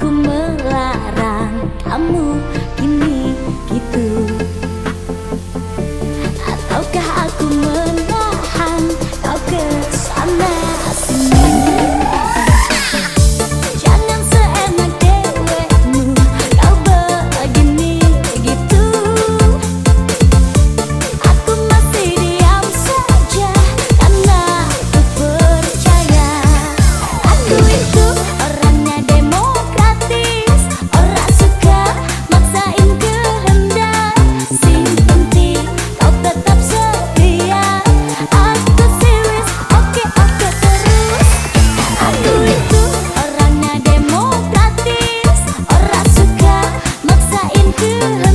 Aku melarang kamu. Kini still